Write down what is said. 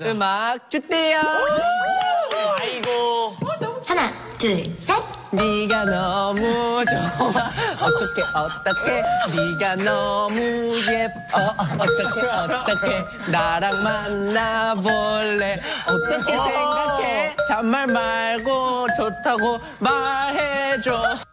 음악 주세요. 아이고. 하나, 둘, 셋. 네가 너무 좋아. 어떻게 어떻게 네가 너무 예뻐. 어떻게 어떻게 나랑 만나볼래. 어떻게 생각해? 잔말 말고 좋다고 말해줘.